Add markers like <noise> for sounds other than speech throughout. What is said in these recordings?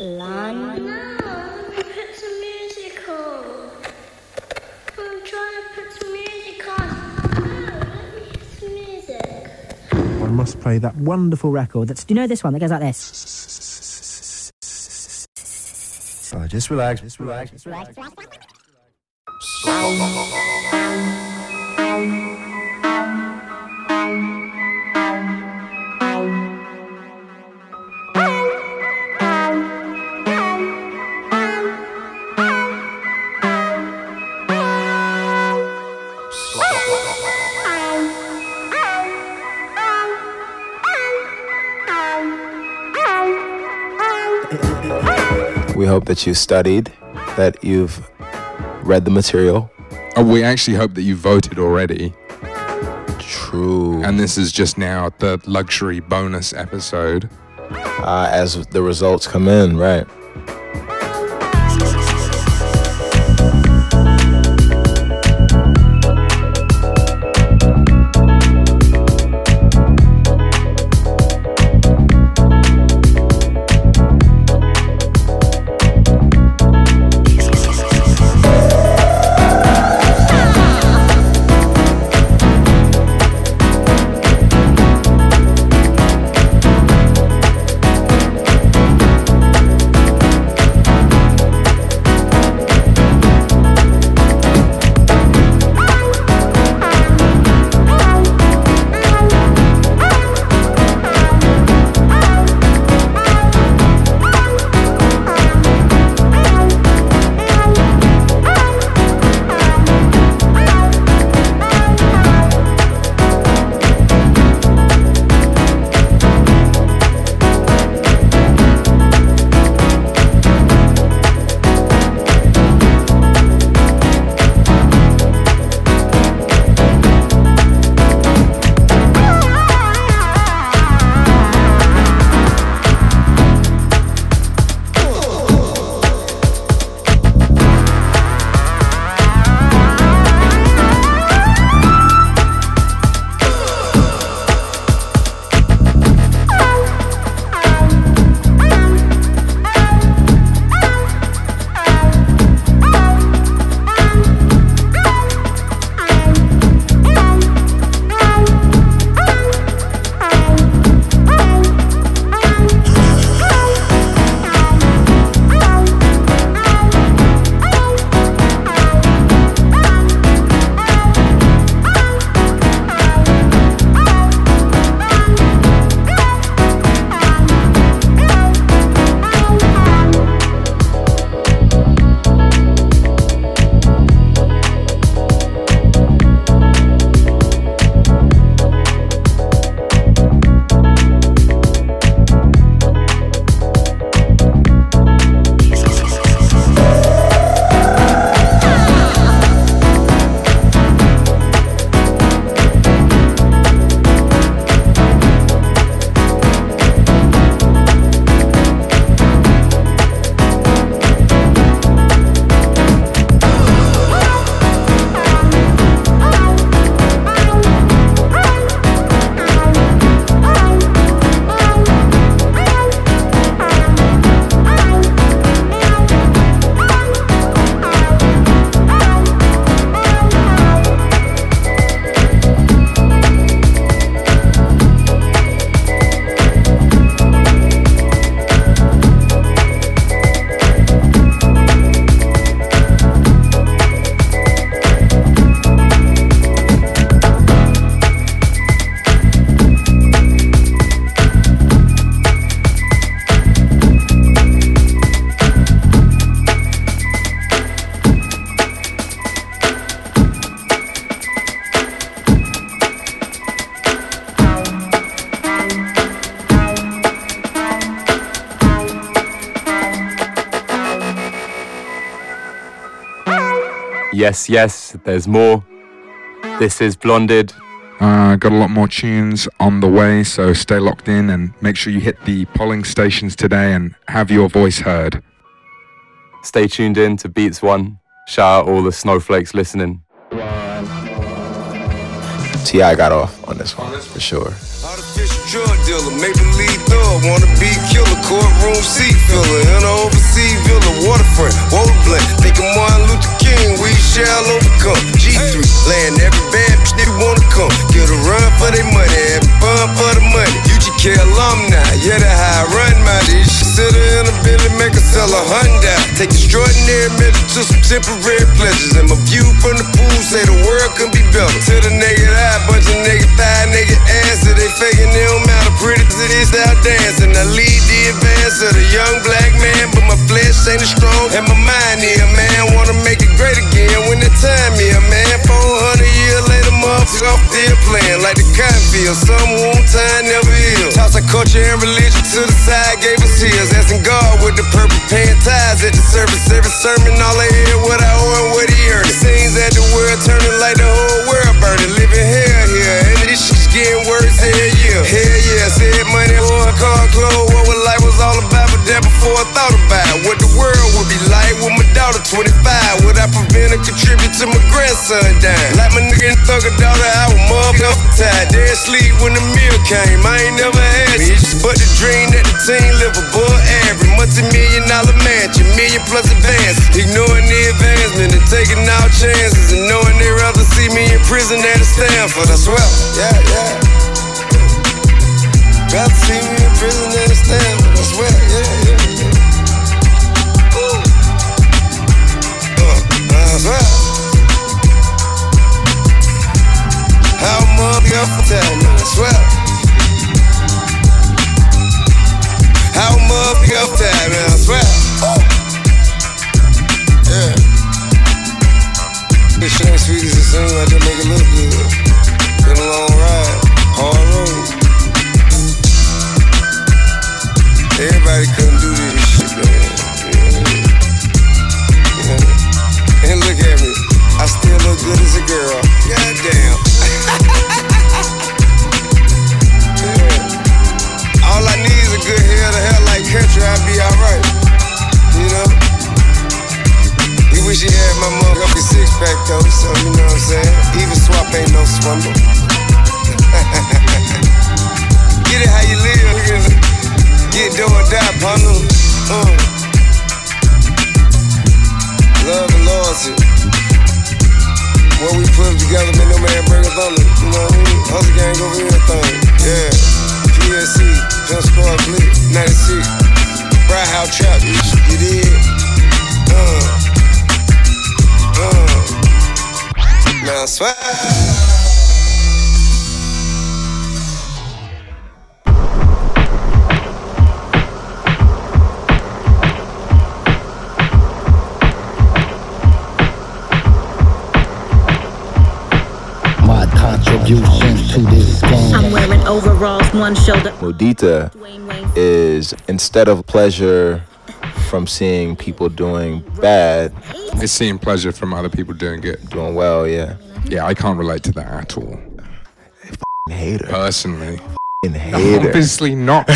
London. No, put some music on. I'm trying to put some music on. No, let me hear some music. One must play that wonderful record. That's do you know this one that goes like this? Uh, just relax, just relax, just relax. We hope that you studied, that you've read the material. Oh, we actually hope that you voted already. True. And this is just now the luxury bonus episode. uh, as the results come in, right? Yes, yes, there's more. This is Blonded. Uh, got a lot more tunes on the way, so stay locked in and make sure you hit the polling stations today and have your voice heard. Stay tuned in to Beats One. Shout out all the snowflakes listening. T.I. got off on this one for sure. This drug dealer, maple leaf thug, wanna be killer, courtroom seat filler, in an overseas villa, waterfront, water blend. Think of Martin Luther King, we shall overcome. G3, laying every bad you know for their money, having fun for the money. UGK alumni, yeah, how I run my dish. Sit in a Billy, make her sell a Honda. Take extraordinary measures to some temporary pleasures. And my view from the pool say the world can be better. To the naked eye, bunch of naked thigh, naked ass. That they faking, they don't matter. Pretty to this out dancing. I lead the advance of the young black man, but my flesh ain't as strong. And my mind here, man. Wanna make it great again when the time here, man. 400 years later, motherfuckers off still playing like the cotton field. Some won't time, never heal. Our culture and religion to the side, gave us heels. Asking God with the purple paying ties at the service. Every sermon, all I hear what I owe and what he earned. It seems that the world turning like the whole world burning. Living hell here, and this shit's getting worse every year. Hell yeah, said money, or a car, clothes. What was life was all about, but that before I daughter 25. Would I prevent or contribute to my grandson dying? Like my nigga and thugger daughter, I was motherfucking tired. Dead sleep when the meal came. I ain't never had bitch, but the dream that the team live above average. Multi-million dollar mansion, million plus advance. Ignoring the advancement and taking out chances. And knowing they rather see me in prison than Stanford. I swear, yeah, yeah. Rather see me in prison than Stanford. I swear, yeah. yeah. I swear. How motherfucker tell me, I swear. How motherfucker tell me, I swear. Oh. Yeah. This shit ain't sweet as it seems, I just make it look good. Been a long ride, hard road. Everybody good as a girl. Goddamn. yeah. <laughs> All I need is a good head of hair like country, I'd be alright. You know? You wish you had my motherfucking six pack though, so you know what I'm saying? Even swap ain't no swindle. <laughs> Get it how you live, nigga. Get do or die, partner. Uh. Love and loyalty. What we put together, man, no man bring us under. You know what I mean? Hustle gang over everything. Yeah. PSC, Pimp Squad Click, 96. Bright House Trap, bitch. You did? Uh. Uh. Now, swag. Overalls, one shoulder. Mudita is instead of pleasure from seeing people doing bad, It's seeing pleasure from other people doing good. doing well, yeah. Yeah, I can't relate to that at all. Hater. Personally. Fucking hater. Obviously not. My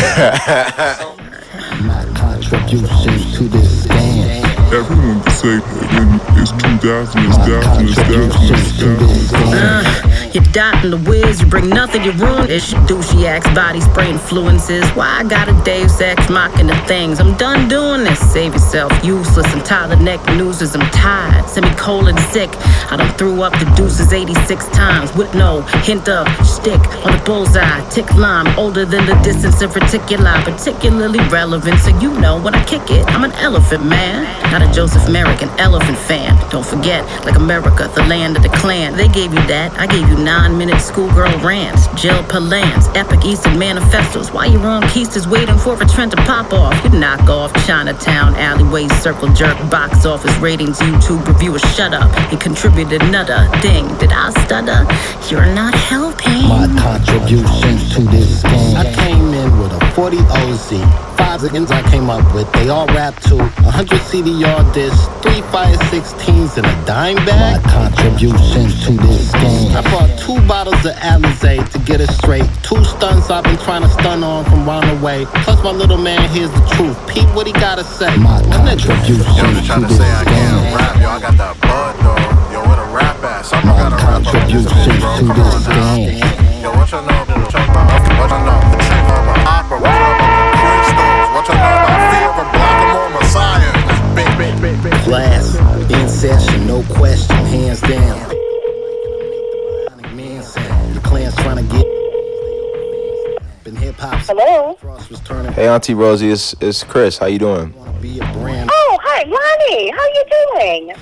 contribution to this <laughs> game. Everyone can say that it's 2000, it's My 2000, it's 2000, contribution it's to 2000. You dot in the whiz, you bring nothing, you ruin this douchey axe body spray influences. Why I got a Deus Ex mocking the things? I'm done doing this. Save yourself, useless. I'm tired neck nooses. I'm tired, semicolon sick. I done threw up the deuces 86 times with no hint of stick on the bullseye. Tick lime, older than the distance in particular, particularly relevant. So you know when I kick it, I'm an elephant man, not a Joseph Merrick, an elephant fan. Don't forget, like America, the land of the clan. They gave you that, I gave you nine minute schoolgirl rants, jail palans, epic Eastern manifestos. Why you on keisters waiting for a trend to pop off? You knock off Chinatown, alleyways, circle jerk, box office ratings, YouTube reviewers. Shut up and contributed another thing. Did I stutter? You're not helping. My contributions to this game. I came in with a 40 OZ. Five seconds I came up with, they all rap to 100 CDR discs, three fire 16s, and a dime bag. My contribution to this game. I bought two bottles of Alizé to get it straight. Two stunts I've been trying to stun on from round away. Plus my little man here's the truth. Pete, what he gotta say? My contribution Yo, just trying to to this say I can't game. rap, yo. I got that bud, though. Yo, what a rap ass. I'm My gonna rap about this contribution shit, bro. to Come this on now. game. Yo, what you know about what you know what you know about opera, what you know about the crystals, what you about fear of a black and more messiah. Big, big, big, big. Class in session, no question, hands down. The clan's trying to get Hello. Hey, Auntie Rosie, it's, it's Chris. How you doing? Oh, hi, Lonnie. How you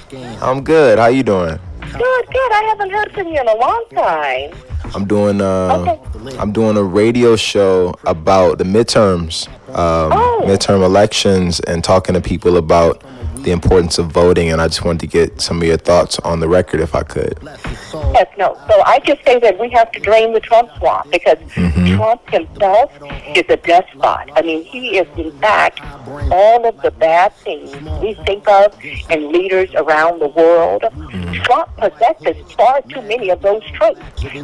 doing? I'm good. How you doing? Good, good. I haven't heard from you in a long time. I'm doing uh, I'm doing a radio show about the midterms, um, midterm elections, and talking to people about the importance of voting. And I just wanted to get some of your thoughts on the record, if I could. Yes, no. So I just say that we have to drain the Trump swamp because Trump himself is a despot. I mean, he is in fact all of the bad things we think of in leaders around the world. Trump possesses far too many of those traits,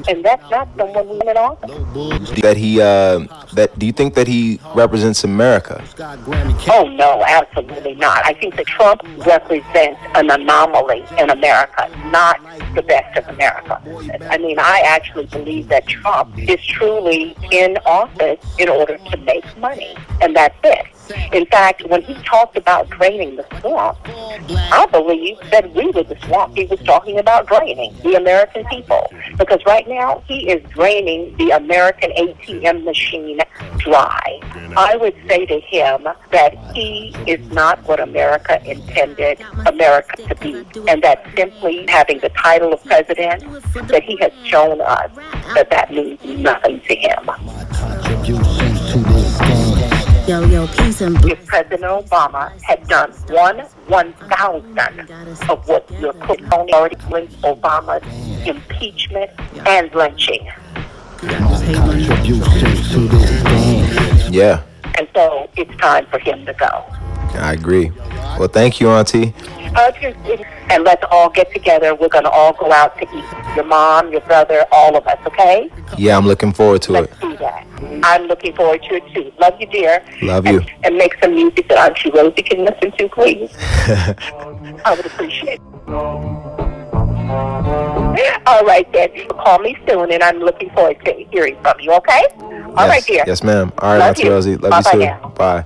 and that's not someone we want in office. That he uh, that do you think that he represents America? Oh no, absolutely not. I think that Trump represents an anomaly in America, not the best of America. I mean, I actually believe that Trump is truly in office in order to make money, and that's it. In fact, when he talked about draining the swamp, I believe that we were the swamp he was talking about draining, the American people. Because right now, he is draining the American ATM machine dry. I would say to him that he is not what America intended America to be, and that simply having the title of president, that he has shown us that that means nothing to him. Yo, yo, peace and If President Obama had done one one thousand of what your cook already linked Obama's impeachment and lynching. Yeah, And so it's time for him to go. I agree. Well, thank you, Auntie. And let's all get together. We're going to all go out to eat. Your mom, your brother, all of us, okay? Yeah, I'm looking forward to it. Do that. I'm looking forward to it too. Love you, dear. Love you. And make some music that Auntie Rosie can listen to, please. <laughs> I would appreciate it. All right, then. Call me soon, and I'm looking forward to hearing from you, okay? All right, yes, dear. Yes, ma'am. All right, Love Auntie you. Rosie. Love you too. now. Bye.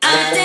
Thank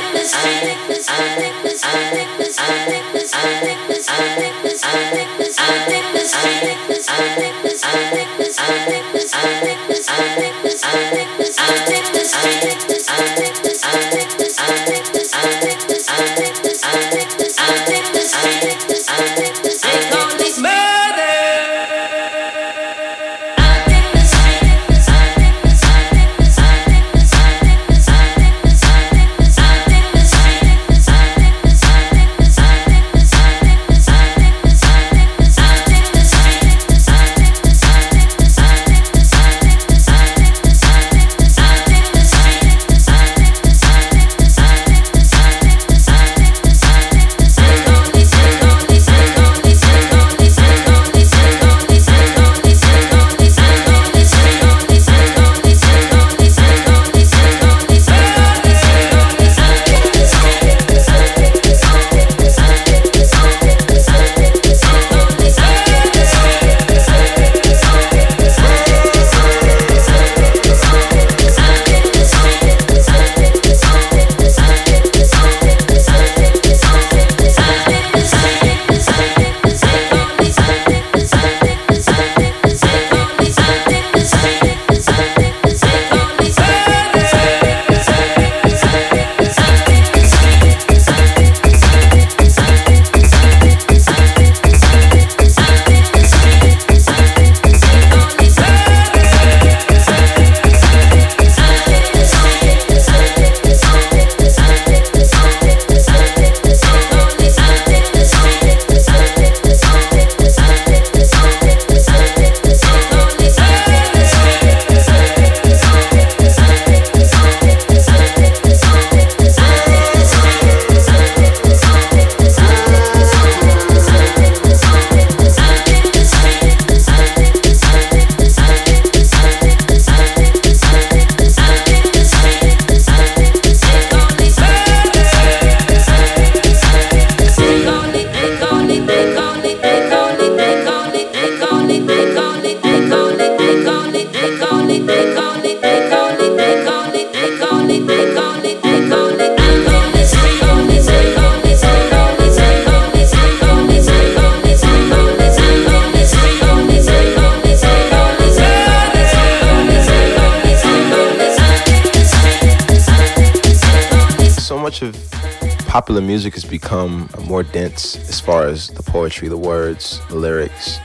popular music has become more dense as far as the poetry, the words, the lyrics.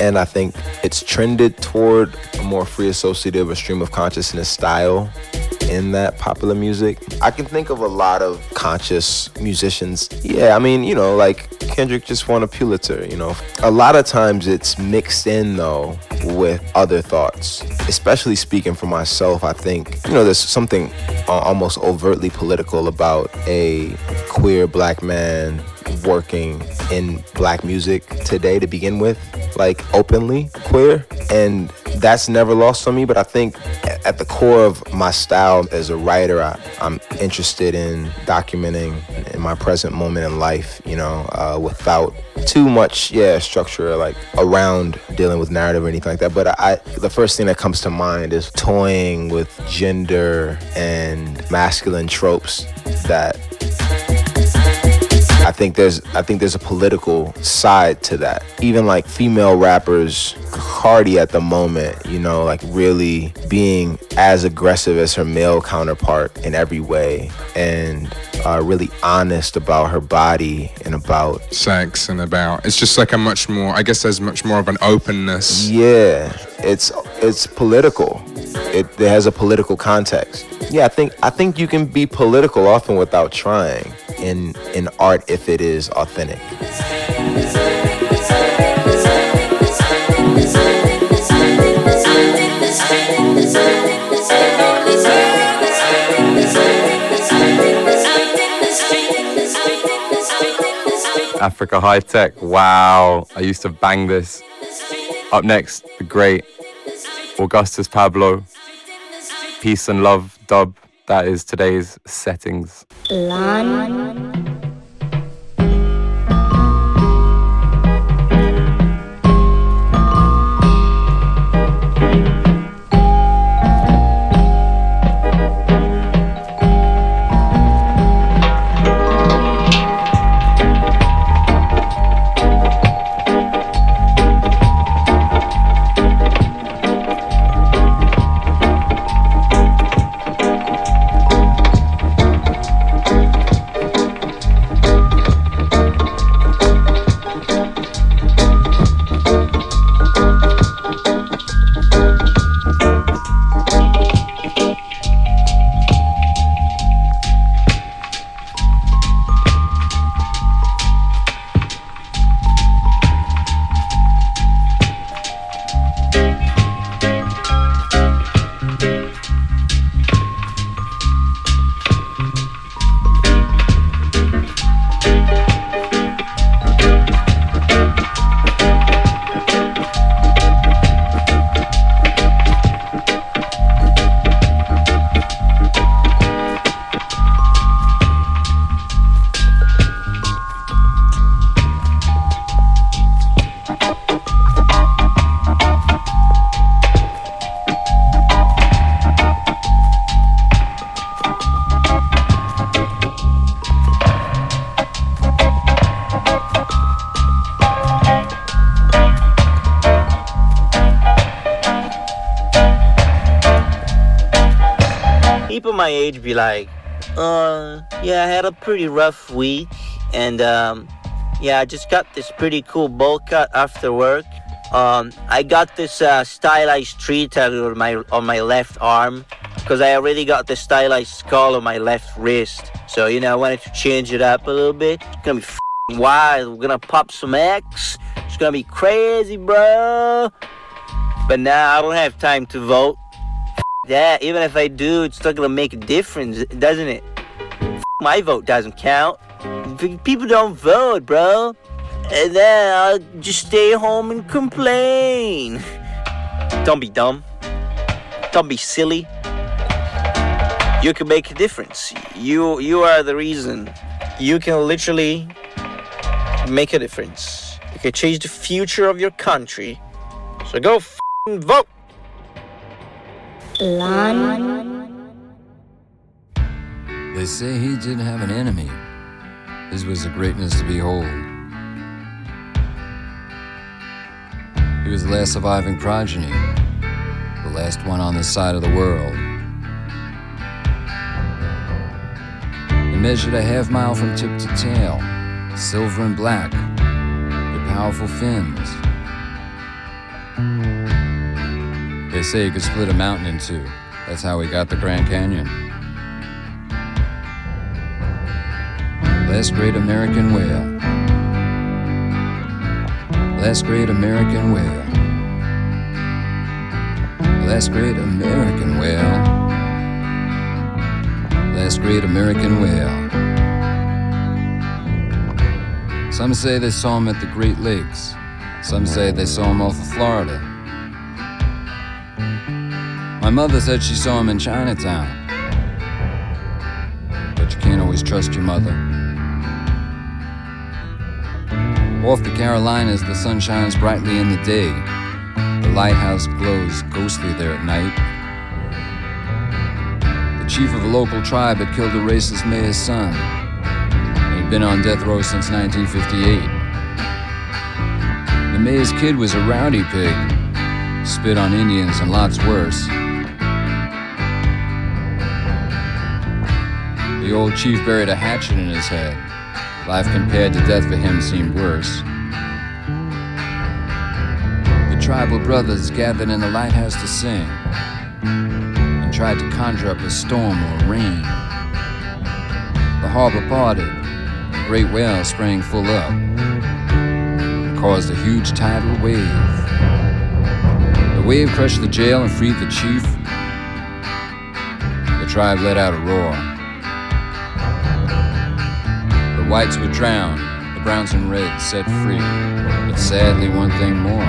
And I think it's trended toward a more free associative or stream of consciousness style in that popular music. I can think of a lot of conscious musicians. Yeah, I mean, you know, like Kendrick just won a Pulitzer, you know. A lot of times it's mixed in though with other thoughts. Especially speaking for myself, I think, you know, there's something uh, almost overtly political about a queer black man working in black music today to begin with, like openly queer. And that's never lost on me, but I think at the core of my style as a writer, I, am interested in documenting in my present moment in life, you know, uh, without too much, yeah, structure like around dealing with narrative or anything like that. But I, the first thing that comes to mind is toying with gender and masculine tropes that I think there's I think there's a political side to that. Even like female rappers, Cardi at the moment, you know, like really being as aggressive as her male counterpart in every way and uh, really honest about her body and about sex and about it's just like a much more I guess there's much more of an openness. Yeah, it's it's political. It, it has a political context. Yeah, I think I think you can be political often without trying in in art if it is authentic. Africa High Tech. Wow, I used to bang this. Up next, the great Augustus Pablo. Peace and love dub. That is today's settings. Be like, uh, yeah, I had a pretty rough week, and um, yeah, I just got this pretty cool bowl cut after work. Um, I got this uh, stylized tree tattoo on my on my left arm because I already got the stylized skull on my left wrist. So you know, I wanted to change it up a little bit. It's gonna be wild. We're gonna pop some X. It's gonna be crazy, bro. But now I don't have time to vote. Yeah, even if I do, it's still gonna make a difference, doesn't it? My vote doesn't count. People don't vote, bro. And then I'll just stay home and complain. <laughs> Don't be dumb. Don't be silly. You can make a difference. You you are the reason. You can literally make a difference. You can change the future of your country. So go vote. They say he didn't have an enemy. His was a greatness to behold. He was the last surviving progeny, the last one on this side of the world. In measured a half mile from tip to tail, silver and black, with powerful fins. They say you could split a mountain in two. That's how we got the Grand Canyon. Last great American whale. Last great American whale. Last great American whale. Last great American whale. Some say they saw him at the Great Lakes. Some say they saw him off of Florida. My mother said she saw him in Chinatown. But you can't always trust your mother. Off the Carolinas, the sun shines brightly in the day. The lighthouse glows ghostly there at night. The chief of a local tribe had killed a racist mayor's son. He'd been on death row since 1958. The mayor's kid was a rowdy pig, spit on Indians and lots worse. The old chief buried a hatchet in his head. Life compared to death for him seemed worse. The tribal brothers gathered in the lighthouse to sing and tried to conjure up a storm or rain. The harbor parted, a great whale sprang full up, and caused a huge tidal wave. The wave crushed the jail and freed the chief. The tribe let out a roar. Whites were drowned, the browns and reds set free. But sadly, one thing more.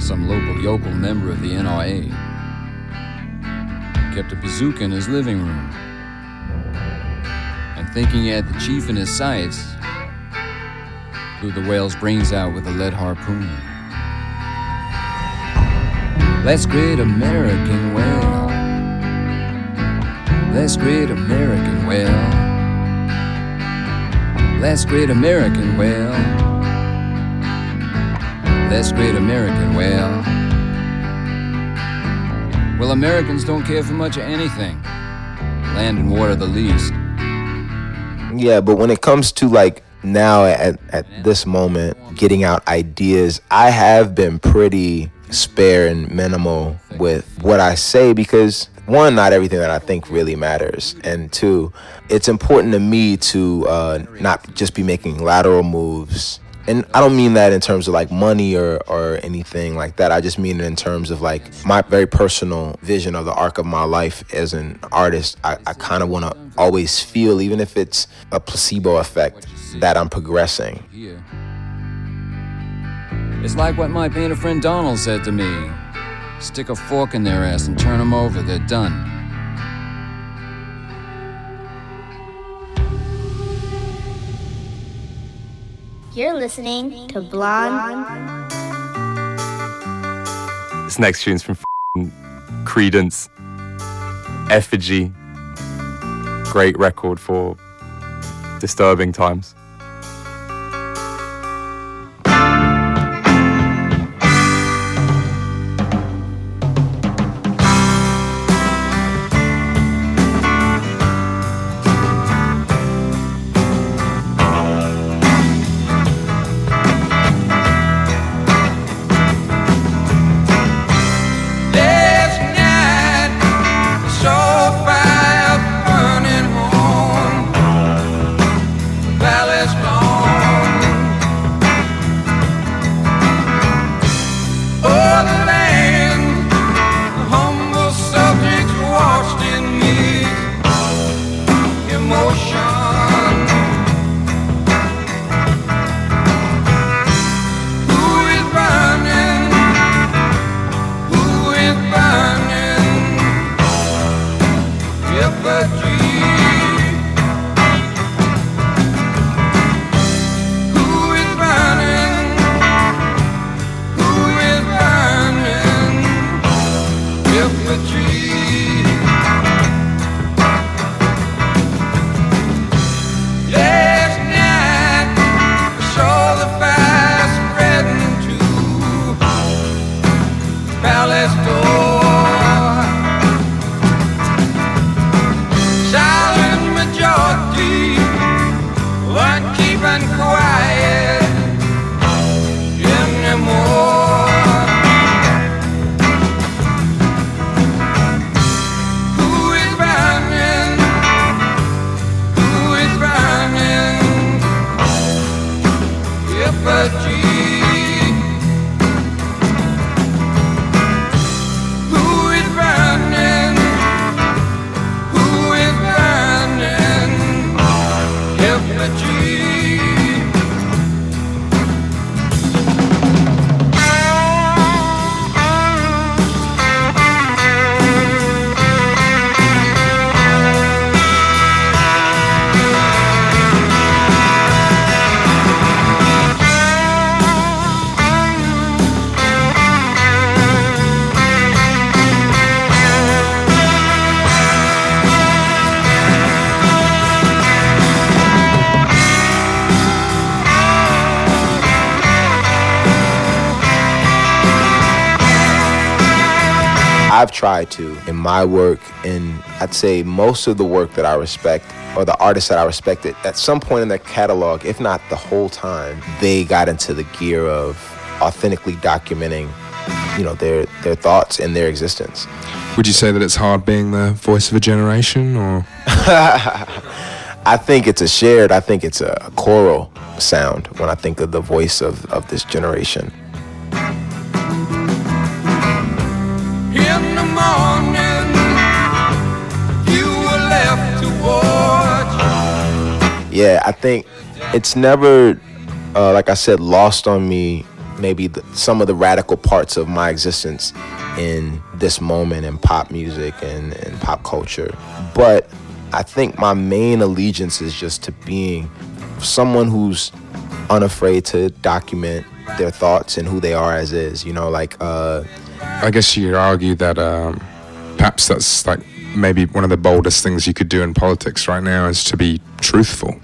Some local yokel member of the NRA kept a bazooka in his living room. And thinking he had the chief in his sights, blew the whale's brains out with a lead harpoon. Let's great American whale. Last great American whale. Last great American whale. Last great American whale. Well, Americans don't care for much of anything. Land and water the least. Yeah, but when it comes to like now at, at this moment, getting out ideas, I have been pretty spare and minimal with what I say because one, not everything that I think really matters, and two, it's important to me to uh, not just be making lateral moves. And I don't mean that in terms of like money or, or anything like that. I just mean it in terms of like my very personal vision of the arc of my life as an artist. I, I kind of want to always feel, even if it's a placebo effect, that I'm progressing. It's like what my painter friend Donald said to me stick a fork in their ass and turn them over, they're done. You're listening to Blonde. This next tune's from f***ing Creedence, Effigy. Great record for disturbing times. Tried to in my work, and I'd say most of the work that I respect, or the artists that I respected, at some point in their catalog, if not the whole time, they got into the gear of authentically documenting, you know, their their thoughts and their existence. Would you say that it's hard being the voice of a generation, or <laughs> I think it's a shared, I think it's a choral sound when I think of the voice of, of this generation. Morning, you were left to watch. Yeah, I think it's never, uh, like I said, lost on me maybe the, some of the radical parts of my existence in this moment in pop music and, and pop culture. But I think my main allegiance is just to being someone who's unafraid to document their thoughts and who they are as is. You know, like uh, I guess you could argue that um, perhaps that's like maybe one of the boldest things you could do in politics right now is to be truthful.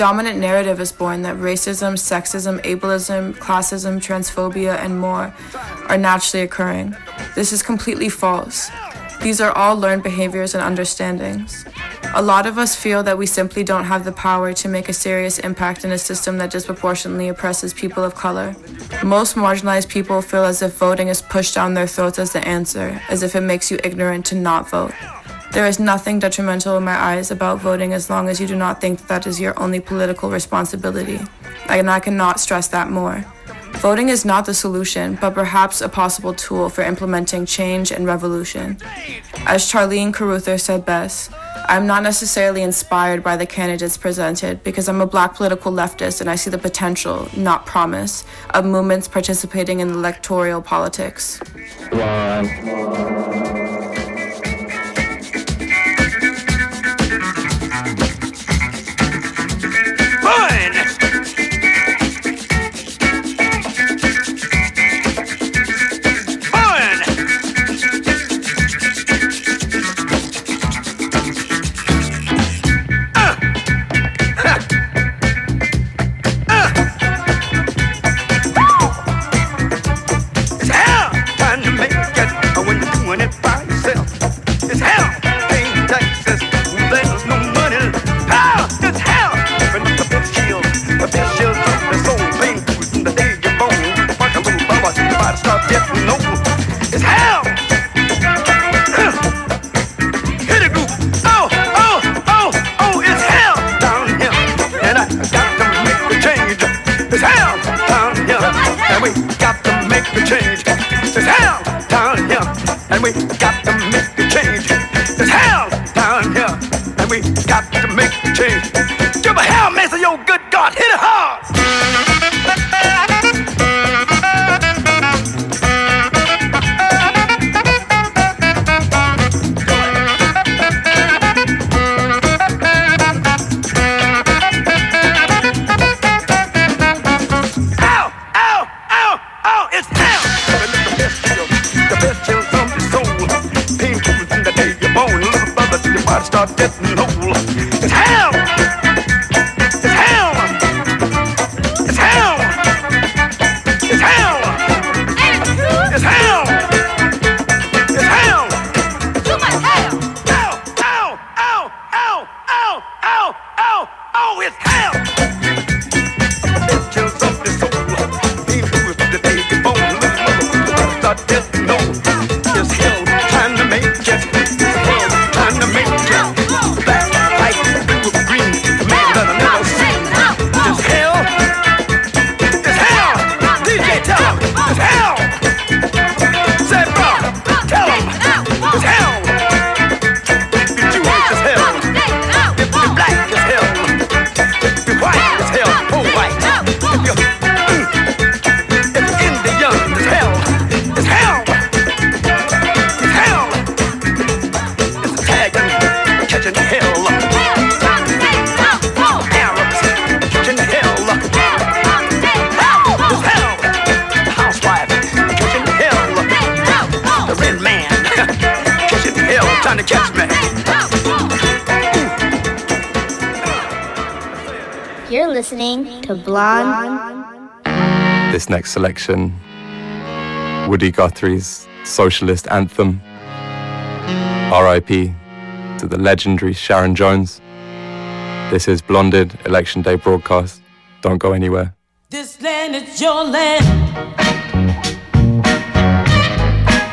dominant narrative is born that racism, sexism, ableism, classism, transphobia, and more are naturally occurring. This is completely false. These are all learned behaviors and understandings. A lot of us feel that we simply don't have the power to make a serious impact in a system that disproportionately oppresses people of color. Most marginalized people feel as if voting is pushed down their throats as the answer, as if it makes you ignorant to not vote. There is nothing detrimental in my eyes about voting as long as you do not think that, that is your only political responsibility. And I cannot stress that more. Voting is not the solution, but perhaps a possible tool for implementing change and revolution. As Charlene Carruthers said best, I'm not necessarily inspired by the candidates presented because I'm a black political leftist and I see the potential, not promise, of movements participating in electoral politics. One. next selection Woody Guthrie's socialist anthem, RIP to the legendary Sharon Jones. This is Blonded Election Day broadcast. Don't go anywhere. This land is your land.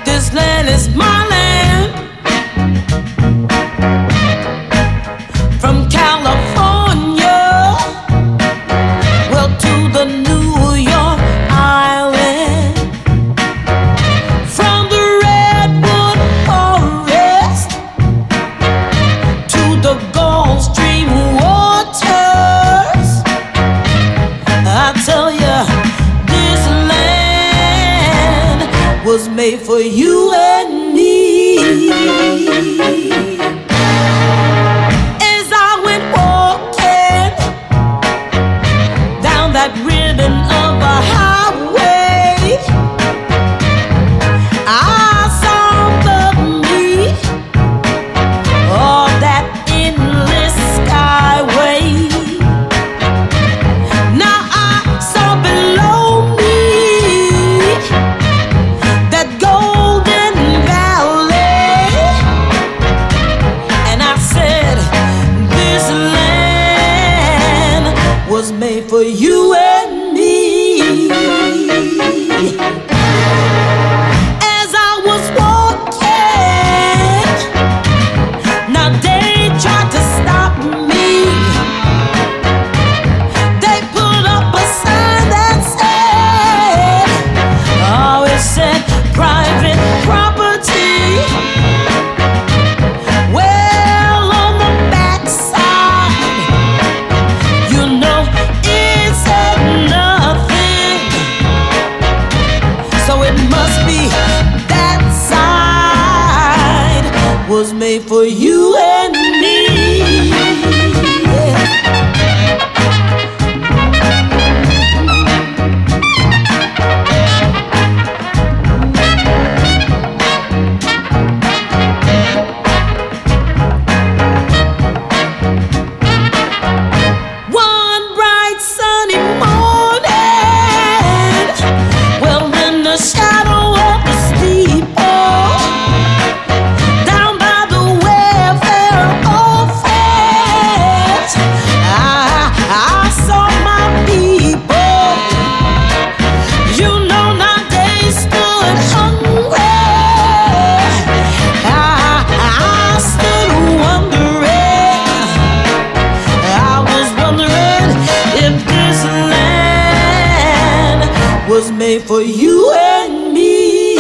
This land is mine.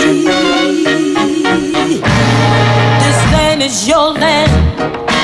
This land is your land.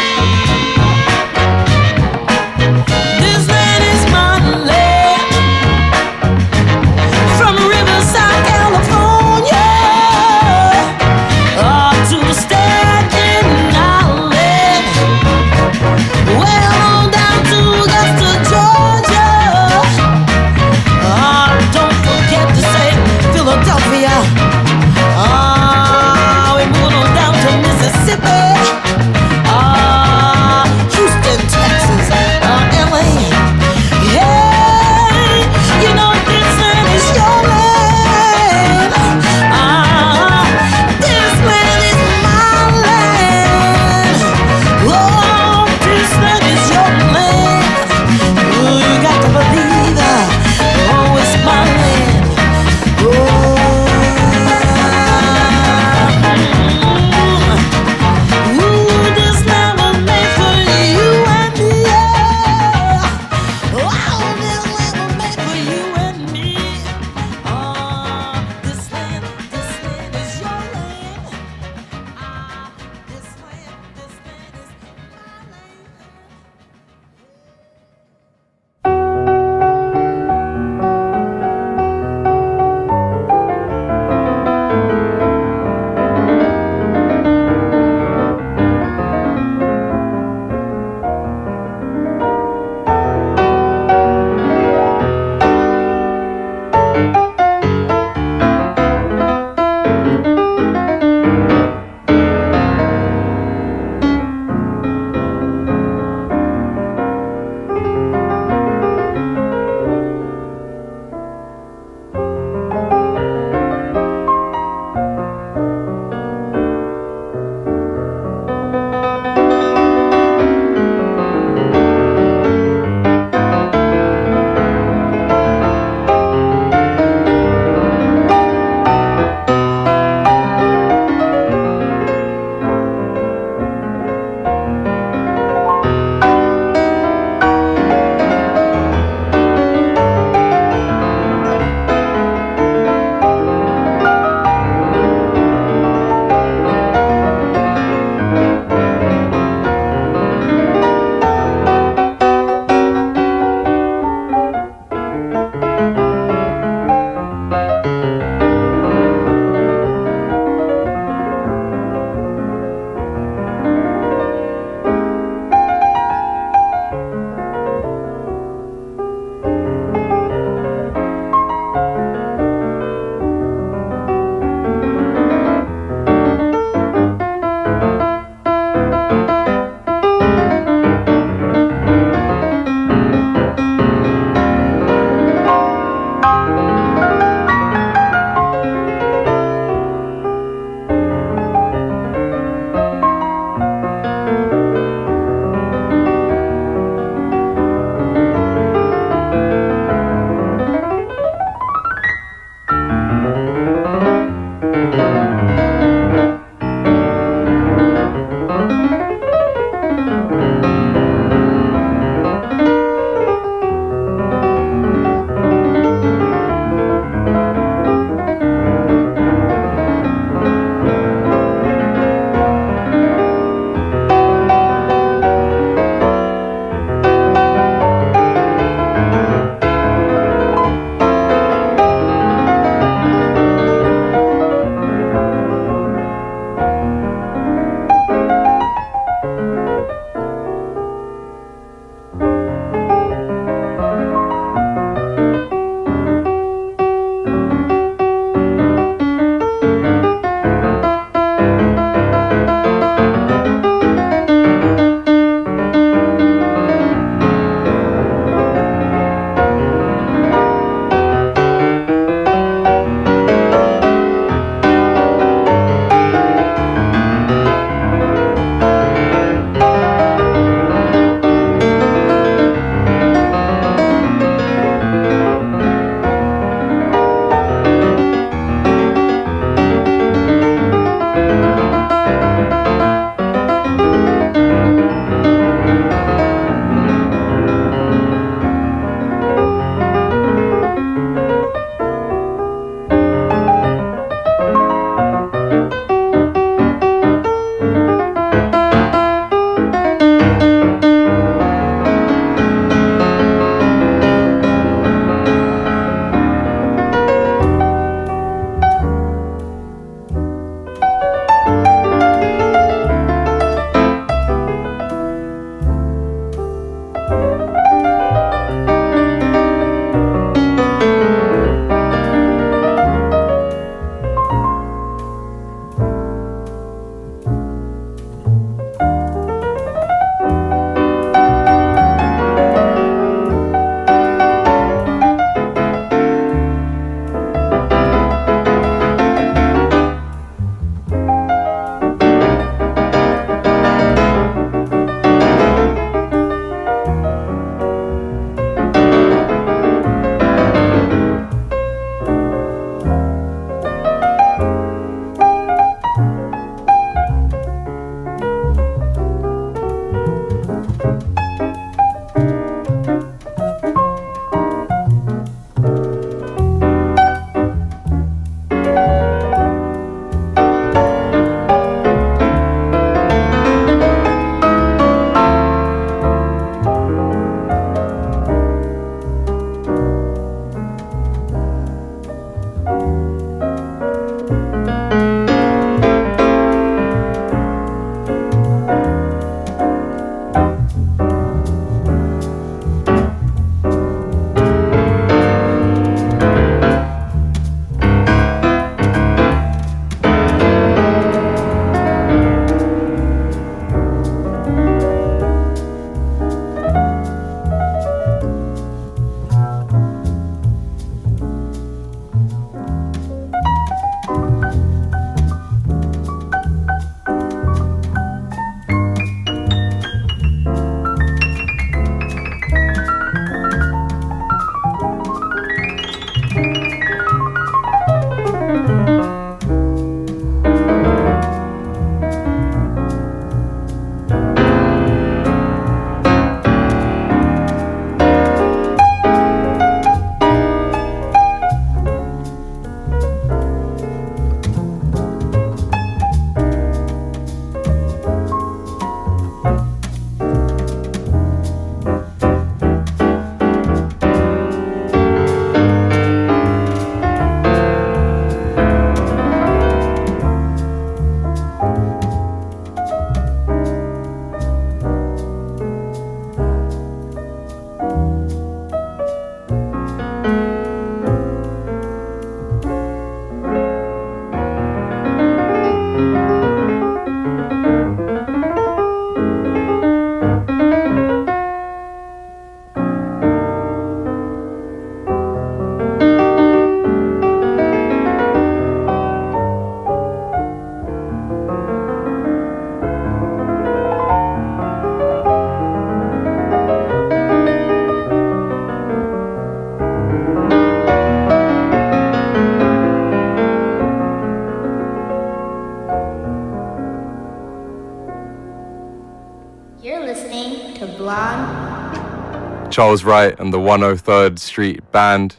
Charles Wright and the 103rd Street Band.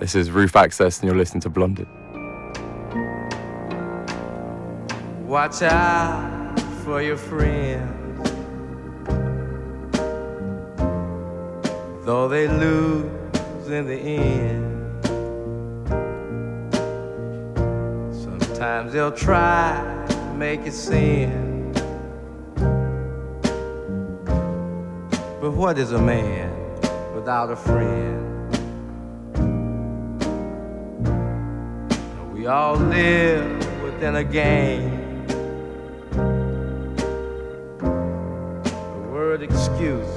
This is Roof Access, and you're listening to Blonded. Watch out for your friends, though they lose in the end. Sometimes they'll try to make it sin. What is a man without a friend? We all live within a game. The word excuse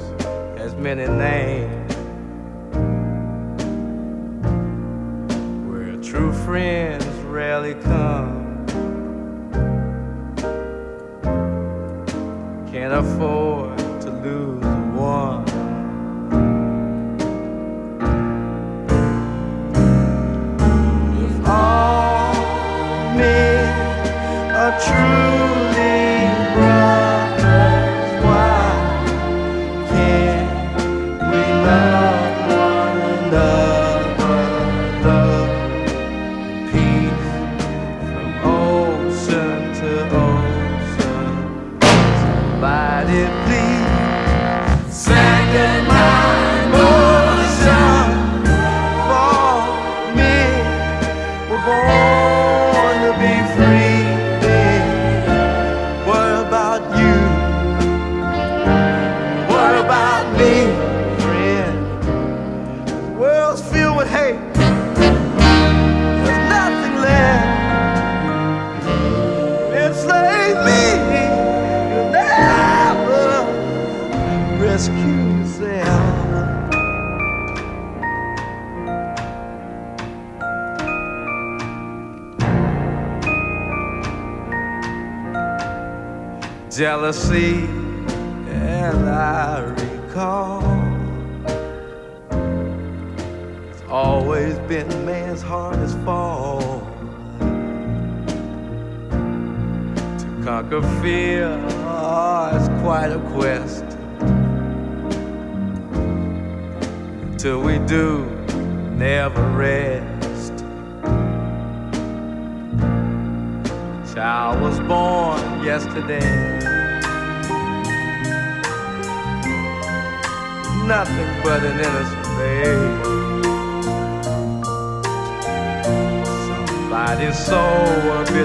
has many names. Where true friends rarely come. Can't afford to lose one. If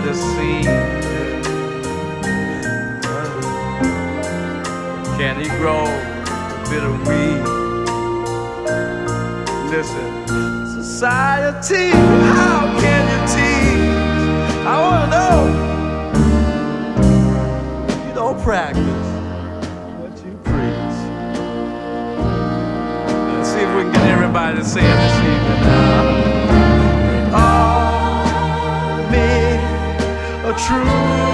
soul a bitter seed. Can he grow a bitter weed? Listen, society, how can you teach? I wanna know. You don't practice what you preach. Let's see if we can get everybody to say it this evening men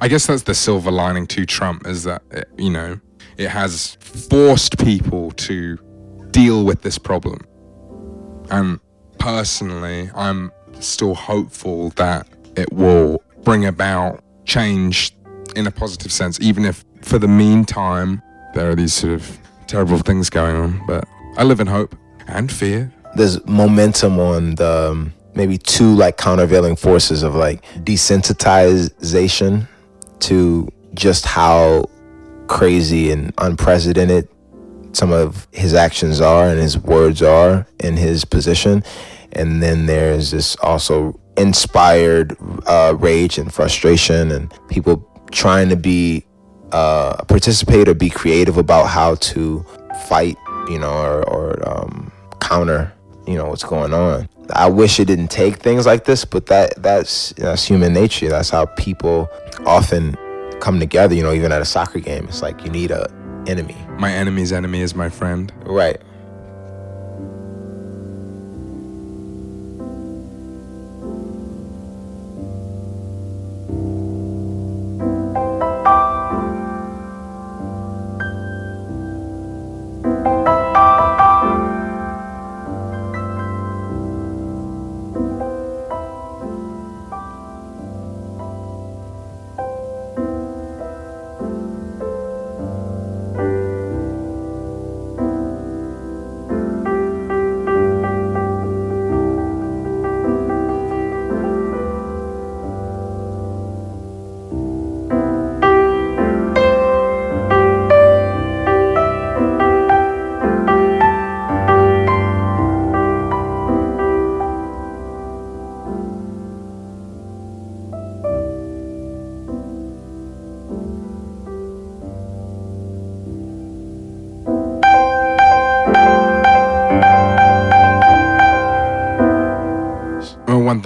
I guess that's the silver lining to Trump is that it, you know it has forced people to deal with this problem. And personally, I'm still hopeful that it will bring about change in a positive sense, even if for the meantime there are these sort of terrible things going on. But I live in hope and fear. There's momentum on the um, maybe two like countervailing forces of like desensitization to just how crazy and unprecedented some of his actions are and his words are in his position. And then there's this also inspired uh, rage and frustration and people trying to be uh, participate or be creative about how to fight, you know, or, or um, counter, you know, what's going on. I wish it didn't take things like this, but that that's that's human nature. That's how people often come together. You know, even at a soccer game, it's like you need a enemy. My enemy's enemy is my friend. Right.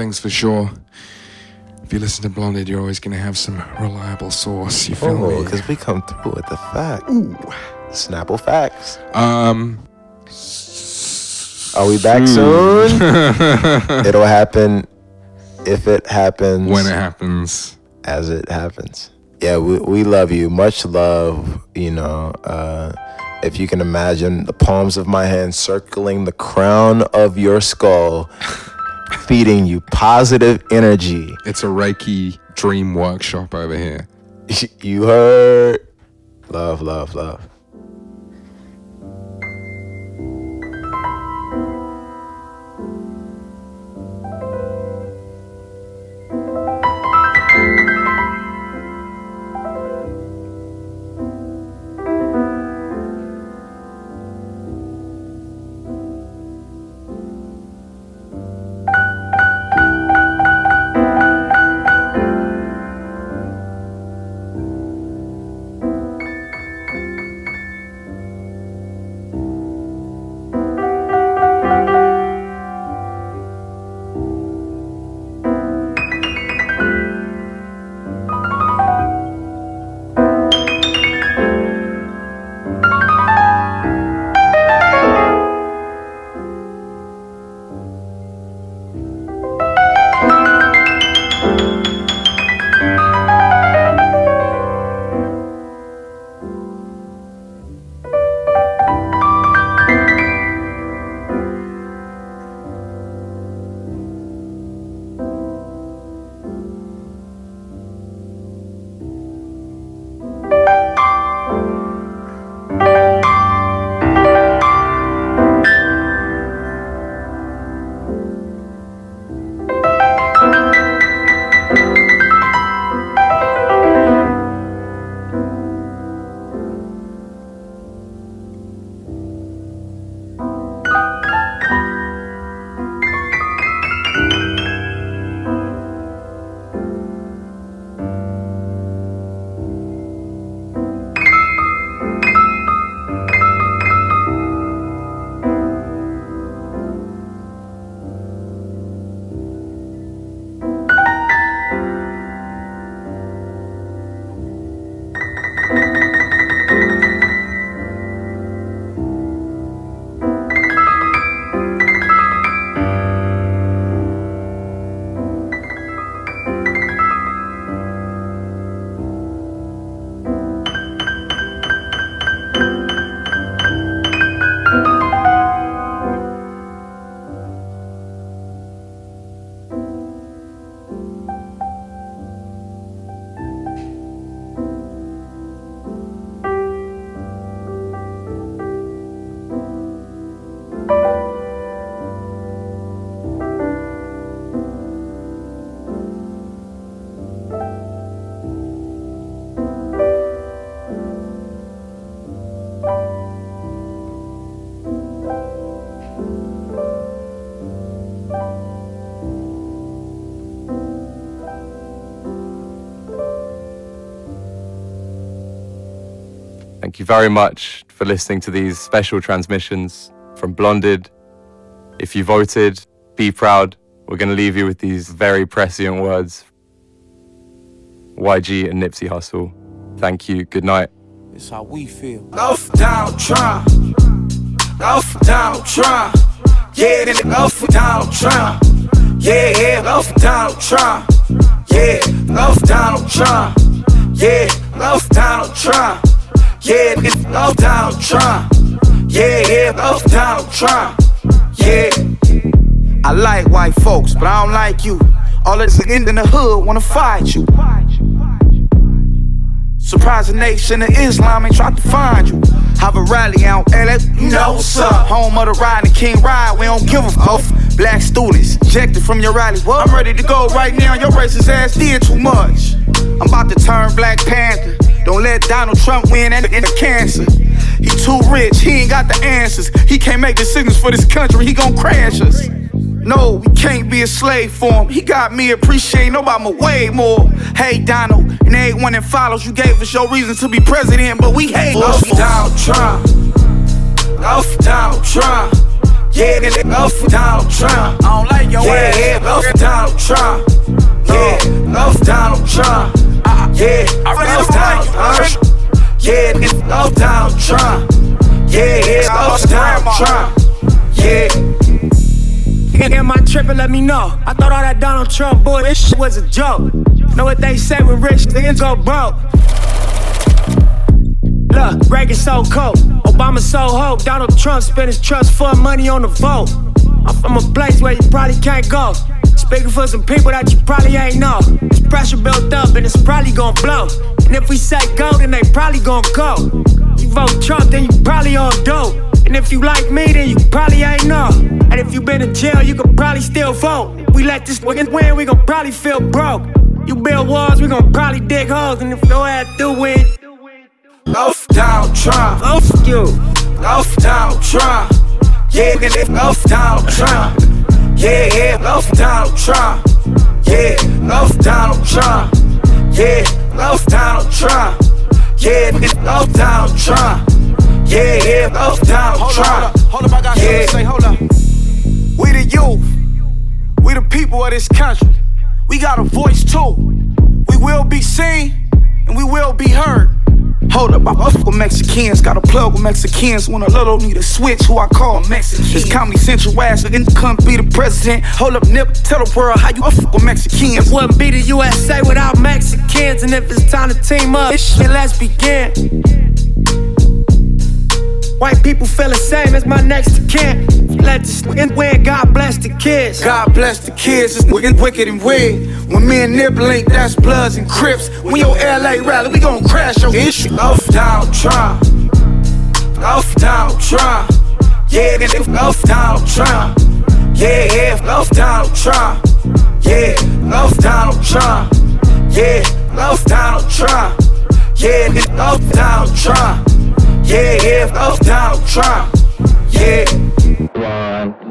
Thing's for sure. If you listen to Blonded, you're always going to have some reliable source. You feel Oh, me? because we come through with the facts. Ooh. Snapple facts. Um. Are we back soon? It'll <laughs> happen if it happens. When it happens. As it happens. Yeah, we, we love you. Much love. You know, uh, if you can imagine the palms of my hands circling the crown of your skull, feeding you positive energy. It's a Reiki dream workshop over here. <laughs> You heard? Love, love, love. Thank you very much for listening to these special transmissions from Blonded. If you voted, be proud. We're going to leave you with these very prescient words. YG and Nipsey Hussle. Thank you. Good night. It's how we feel. Go for Donald Trump. Go for Donald Trump. Yeah, then go for Donald Trump. Yeah, yeah, go for Donald Trump. Yeah, go for Donald Trump. Yeah, go for Donald Trump. Yeah, nigga, go for Donald Trump. Yeah, yeah, for Donald Trump. Yeah. I like white folks, but I don't like you. All that's in the hood wanna fight you. Surprise the nation of Islam ain't tried to find you. Have a rally out LA, know what's. Home of the Rodney King Ride, we don't give a fuck. Black students ejected from your rally. What? I'm ready to go right now. Your racist ass did too much. I'm about to turn Black Panther. Don't let Donald Trump win and the cancer. He too rich, he ain't got the answers. He can't make decisions for this country, he gon' crash us. No, we can't be a slave for him. He got me appreciating Obama way more. Hey, Donald, and everyone that follows, you gave us your reason to be president, but we hate Go Donald Trump. Go Donald Trump. Yeah, then go for Donald Trump. I don't like your yeah, ass. Yeah, for Donald Trump. Yeah, for Donald Trump. Yeah, go for Donald Trump. Yeah, nigga, for Donald Trump. Yeah, yeah, for Donald Trump. Yeah. Am I tripping? Let me know. I thought all that Donald Trump boy, this shit was a joke. Know what they say when rich niggas go broke? Look, Reagan so cold, Obama so hope. Donald Trump spent his trust fund money on the vote. I'm from a place where you probably can't go. Speaking for some people that you probably ain't know. This pressure built up and it's probably gonna blow. And if we say go, then they probably gonna go. You vote Trump, then you probably on dope. And if you like me, then you probably ain't know. And if you been in jail, you could probably still vote. If we let this win, win, we gon' probably feel broke. You build walls, we gon' probably dig holes. And if your ass do win, Go for Donald Trump. Go for you. Go for Donald Trump. Yeah, nigga, go for Donald Trump. Yeah, yeah, for Donald Trump. Yeah, for Donald Trump. Yeah, for Donald Trump. Yeah, go Donald Trump. Yeah, yeah, for Donald Hold Trump. up, hold up, I got Yeah. to say, hold up. We the youth, we the people of this country. We got a voice too. We will be seen and we will be heard. Hold up, I fuck with Mexicans, got a plug with Mexicans. When a little need a switch, who I call Mexican. This Comedy Central ass, again, come be the president. Hold up, Nip, tell the world how you fuck with Mexicans. It wouldn't be the USA without Mexicans. And if it's time to team up, shit, let's begin. White people feel the same as my next kin. Let this win, win, God bless the kids. God bless the kids, it's wicked, wicked and weird. When me and Nip link, that's Bloods and Crips. When your LA rally, we gon' crash your issue. Donald Trump. Go for Donald Trump. Yeah, nigga, go for Donald Trump. Yeah, yeah, for Donald Trump. Yeah, for Donald Trump. Yeah, for Donald Trump. Yeah, for Donald Trump. Yeah, if Donald Trump, yeah. One.